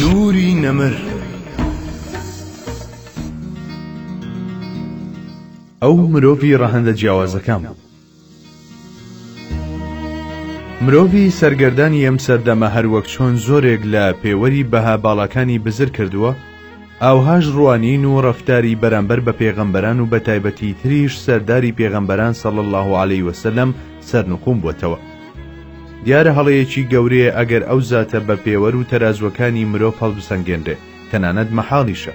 نوری نەمر ئەو مرۆڤی ڕەهەندە جیاوازەکان بوو مرۆڤی سەرگەردانی ئەم سەردەمە هەروەک چۆن زۆرێک لە پێوەری بەها باڵاکانی بزر کردووە ئاوهاش ڕوانین و ڕەفتاری بەرامبەر بە پێغەمبەران و بە تایبەتی تریش سەرداری پێغەمبەران سەڵ الله عليه وسلم سەرنقوم بووەتەوە دیارە هەڵەیەکی گەورەیە ئەگەر ئەو زاتە بە پێوەر و تەرازوەکانی مرۆڤ هەڵبسەنگێنرێ، تەنانەت مەحاڵیشە.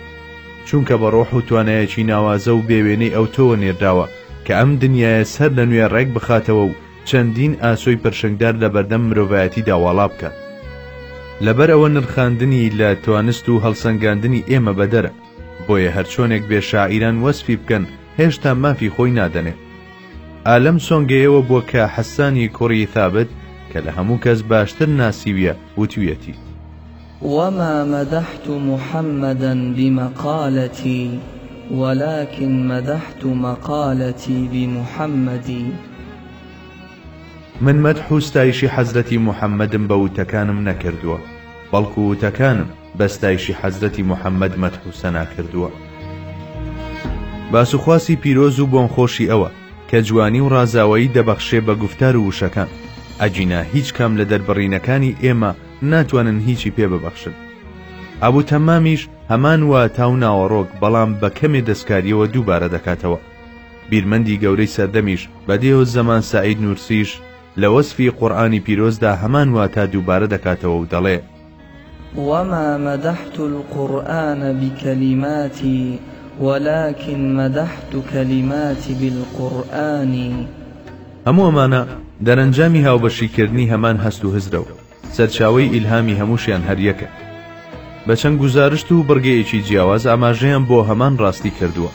چونکە بە ڕۆح و توانایەکی ناوازە و بێ وێنەی ئەوتۆوە نێردراوە کە ئەم دنیایە سەر لە نوێ ڕێک بخاتەوە و چەندین ئاسۆی پرشنگدار لە بەردەم مرۆڤایەتیدا واڵا بکات. لەبەر ئەوە نرخاندنی لە توانست و هەڵسەنگاندنی ئێمە بەدەرە. بۆیە هەرچۆنێک بێ شاعیران وەسفی بکەن هێشتا مافی خۆی نادەنێ. ئا لەم سۆنگەیەوە بووە کە حەسانی کوڕی ثابت کە لە هەموو کەس باشتر ناسیویە وتویەتی. وما مدحت محمدا بمقالتی ولکن مدحت مقالتی بمحمدی. من مەدح و ستایشی حەزرەتی محمدم بە وتەکانم نەکردووە بەڵکو وتەکانم، بە ستایشی حەزرەتی محمد مەدح و سەنا کردووە. باس و خواسی پیرۆز و بۆن خۆشی ئەوە کە جوانی و ڕازاوەیی دەبەخشێ بە گوفتار و وشەکان، ئەگینا هیچ کام لە دەربڕینەکانی ئێمە ناتوانن هیچی پێ ببەخشن. ئەبو تەمامیش هەمان واتا و ناوەڕۆک بەڵام بە کەمێ دەستکاریەوە دووبارە دەکاتەوە. بیرمەندی گەورەی سەردەمیش، بەدیع الزمان سەعید نورسیش، لە وەسفی قورئانی پیرۆزدا هەمان واتا دووبارە دەکاتەوە و دەڵێ. وما مدحت القرآن بکلماتی ولکن مدحت کلماتی بالقرآن. هەموو ئەمانە دەرەنجامی هاوبەشی کردنی هەمان هەست و هزرە و سەرچاوەی ئیلهامی هەمووشیان هەر یەکە. بە چەند گوزارشت و بڕگەیەکی جیاواز ئاماژەیان بۆ هەمان ڕاستی کردووە.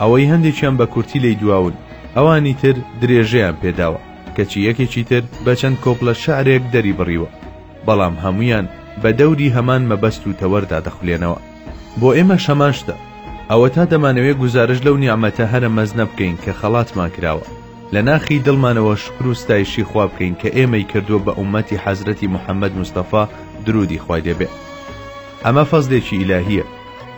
ئەوەی هەندێکیان بە کورتی لێی دواون، ئەوانی تر درێژەیان پێداوە، کەچی یەکێکی تر بە چەند کۆپلە شعرێک دەری بڕیوە. بەڵام هەموویان بە دەوری هەمان مەبەست و تەوەردا دەخولێنەوە بۆ ئێمەش هەمان شتە ئەوەتا دەمانەوێت گوزارش لەو نیعممەتە هەرە مەزنە بکەین کە خەڵاتمان کراوە لە ناخی دڵمانەوە شکر و ستایشی خوا بکەین کە ئێمەی کردووە بە ئومەتی حەزرەتی محەممەد مستەفا درودی خوای دەبێت ئەمە فەزلێکی ئیلاهیە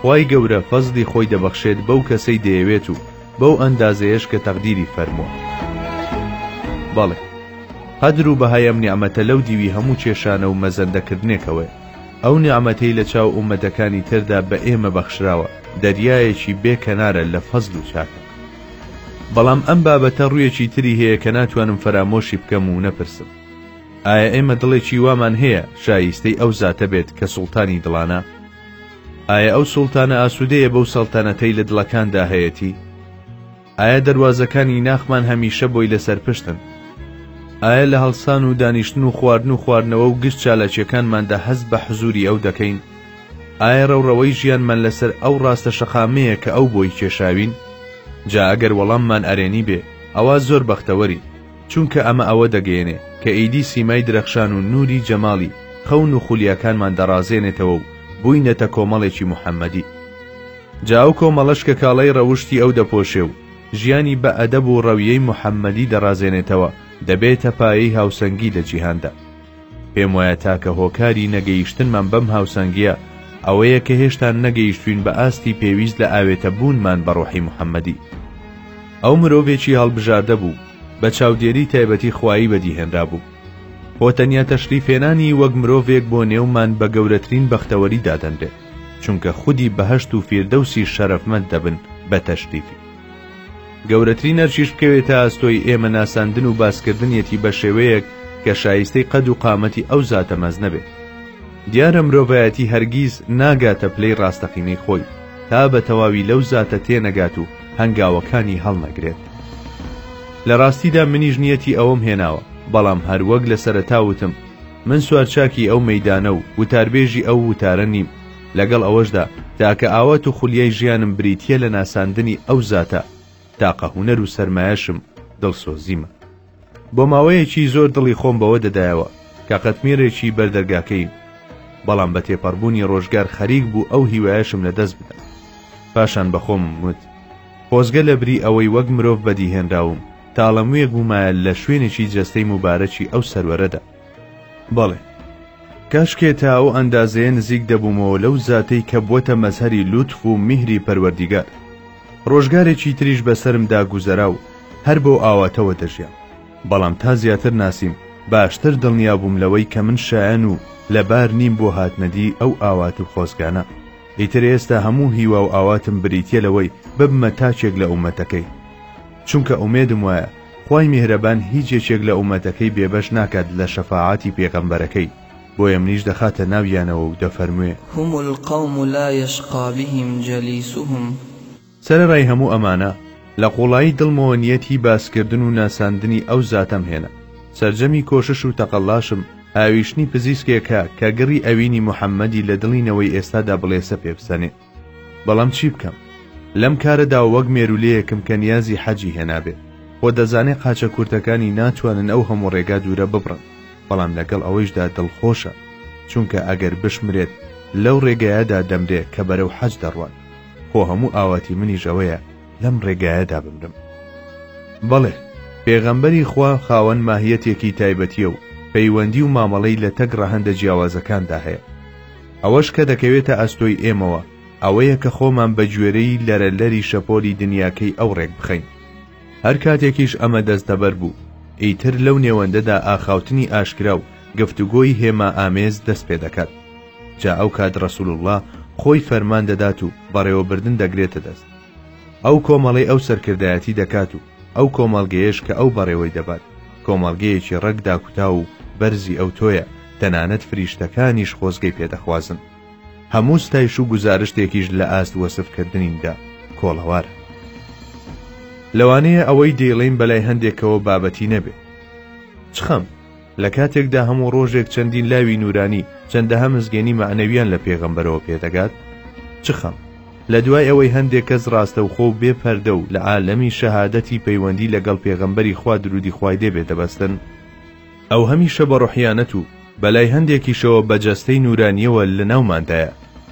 خوای گەورە فەزلی خۆی دەبەخشێت بەو کەسەی دەیەوێت و بەو ئەندازەیەش کە تەقدیری فەرمووە. بەڵێ، قەدر و بەهای ئەم نیعمەتە لەو دیوی هەموو چێشانە و مەزەندەکردنێکەوەیە. ئەو نیعمەتەی لە چاو ئوممەتەکانی تردا بە ئێمە بەخشراوە، دەریایەکی بێ کەنارە لە فەزل و چاکە. بەڵام ئەم بابەتە ڕوویەکی تری هەیە کە ناتوانم فەرامۆشی بکەم و نەپرسم. ئایا ئێمە دڵێکی وامان هەیە شاییستەی ئەو زاتە بێت کە سوڵتانی دڵانە؟ ئایا ئەو سوڵتانە ئاسوودەیە بەو سەڵتەنەتەی لە دڵەکاندا هەیەتی؟ ئایا دەروازەکانی ناخمان هەمیشە بۆی لەسەر پشتن؟ ئایا لە هەڵسان و دانیشتن و خواردن و خواردنەوە و گشت چالاکیەکانماندا هەست بە حزوری ئەو دەکەین؟ ئایا ڕەوڕەوەی ژیانمان لەسەر ئەو ڕاستە شەقامەیە کە ئەو بۆی کێشاوین؟ جا ئەگەر وەڵاممان ئەرێنی بێ ئەوا زۆر بەختەوەرین، چونکە ئەمە ئەوە دەگەیەنێ کە ئیدی سیمای درەخشان و نووری جەماڵی خەون و خولیاکانمان دەڕازێنێتەوە و بووینەتە کۆمەڵێکی موحەممەدی. جا ئەو کۆمەڵەش کە کاڵای ڕەوشتی ئەو دەپۆشێ و ژیانی بە ئەدەب و ڕەویەی موحەممەدی دەڕازێنێتەوە، دەبێتە پایەی هاوسەنگی لە جیهاندا. پێم وایە تاکە هۆکاری نەگەیشتنمان بەم هاوسەنگییە ئەوەیە کە هێشتا نەگەیشتووین بە ئاستی پێویست لە ئاوێتە بوونمان بە ڕۆحی محەممەدی. ئەو مرۆڤێکی هەڵبژاردە بوو، بە چاودێری تایبەتی خوایی بەدیهێنرا بوو. خۆ تەنیا تەشریفهێنانی وەک مرۆڤێک بۆ نێومان بە گەورەترین بەختەوەری دادەنرێت، چونکە خودی بەهەشت و فیردەوسیش شەرەفمەند دەبن بە تەشریفی. گەورەترین ئەرکیش بکەوێتە ئاستۆی ئێمە ناساندن و باسکردنیەتی بە شێوەیەک کە شایستەی قەد و قامەتی ئەو زاتە مەزنە بێت دیارە مرۆڤایەتی هەرگیز ناگاتە پلەی ڕاستەقینەی خۆی تا بە تەواوی لەو زاتە تێنەگات و هەنگاوەکانی هەڵنەگرێت لە ڕاستیدا منیش نیەتی ئەوەم هێناوە بەڵام هەروەک لە سەرەتاوتم من سوارچاکی ئەو مەدانە و وتاربێژی ئەو وتارە نیم لەگەڵ ئەوەشدا تاکە ئاوات و خولیای ژیانم بریتە لە ناساندنی ئەو زاتە تاقە هوەر و سەرمایەشم دڵسۆزیمە بۆ ماوەیەکی زۆر دڵی خۆم بەوە دەدایەوە کە قەتمیرێکی بەردەرگاکەیم بەڵام بە تێپەڕبوونی ڕۆژگار خەریک بوو ئەو هیوایشم لە دەست بدەم پاشان بەخۆم وت خۆزگە لە بری ئەوەی وەک مرۆڤ بەدیهێنراوم تاڵەمویەک بوومایە لە شوێنێکی جەستەی مبارەکی ئەو سەروەرەدا بەڵێ کاشکێ تا ئەو ئەندازەیە نزیک دەبوومەوە لەو زاتەی کە بووەتە مەزهەری لوتف و میهری پەروەردیگار ڕۆژگارێکی تریش بەسرمدا گوزەرا و هەر بۆ ئاواتەوە دەژیان بەڵام تا زیاتر ناسیم باشتر دڵنیا بووم لەوەی کە من شایەن و لەبار نیم بۆ هاتنەدی ئەو ئاوات و خۆزگانە ئیتر ئێستا هەموو هیوا و ئاواتم بریتە لەوەی ببمە تاچێک لە ئومەتەکەی چونکە ئومێدم وایە خوای میهرەبان هیچ یەکێک لە ئومەتەکەی بێبەش ناکات لە شەفاعاتی پێغەمبەرەکەی بۆیە منیش دەخاتە ناویانەوە و دەفەرموێ. هم القوم لا یشقی بهم جلیسهم. سەرەڕای هەموو ئەمانە لە قوڵایی دڵمەوە نیەتی باس کردن و ناساندنی ئەو زاتەم هێنا سەرجەمی کۆشش و تەقەلاشم ئاویشتنی پزیسکێکە کە گڕی ئەوینی محەمەدی لە دڵی نەوەی ئێستادا بڵێسە پێ بسەنێ. بەڵام چی بکەم لەم کارەدا وەک مێرولەیەکم کە نیازی حەجی هێنابێ خۆ دەزانێ قاچە کورتەکانی ناتوانن ئەو هەموو ڕێگا دوورە ببڕن بەڵام لەگەڵ ئەوەیشدا دڵخۆشە چونکە ئەگەر بشمرێت لەو ڕێگایەدا دەمرێ کە بەرەو حەج دەڕوات خۆ هەموو ئاواتی منیش ئەوەیە لەم ڕێگایەدا بمرم بەڵێ پێغەمبەری خوا خاوەن ماهیەتێکی تایبەتیە و پەیوەندی و مامەڵەی لە تەک ڕەهەندە جیاوازەکاندا هەیە ئەوەش کە دەکەوێتە ئەستۆی ئێمەوە ئەوەیە کە خۆمان بە گوێرەی لەرە لەری شەپۆلی دنیاکەی ئەو ڕێک بخەین. هەر کاتێکیش ئەمە دەستەبەر بوو، ئیتر لەو نێوەندەدا ئاخاوتنی ئاشکرا و گفتوگۆی هێما ئامێز دەست پێ دەکات. جا ئەو کات ڕەسووڵ اللە خۆی فەرمان دەدات و بەڕێوەبردن دەگرێتە دەست. ئەو کۆمەڵەی ئەو سەرکردایەتی دەکات و ئەو کۆمەڵگەیەش کە ئەو بەڕێوەی دەبات کۆمەڵگەیەکی ڕەگ داکوتاو و بەرزی ئەوتۆیە، تەنانەت فریشتەکانیش خۆزگەی پێ دەخوازن. هەموو ستایش و گوزارشتێکیش لە ئاست وەسف کردنیندا کۆڵەوارە. لەوانەیە ئەوەی دەیڵێین بەلای هەندێکەوە بابەتی نەبێ. چ خەم! لە کاتێکدا هەموو ڕۆژێک چەندین لاوی نورانی چەندەها مزگێنی مەعنەویان لە پێغەمبەرەوە پێدەگات چ خەم لە دوای ئەوەی هەندێک کەس ڕاستەوخۆ و بێ پەردە و لە عالەمی شەهادەتی پەیوەندی لەگەڵ پێغەمبەری خوا درودی خوای دێبێ دەبەستن ئەو هەمیشە بە ڕوحیانەت و بەلای هەندێکیشەوە بە جەستەی نورانیەوە لە ناوماندایە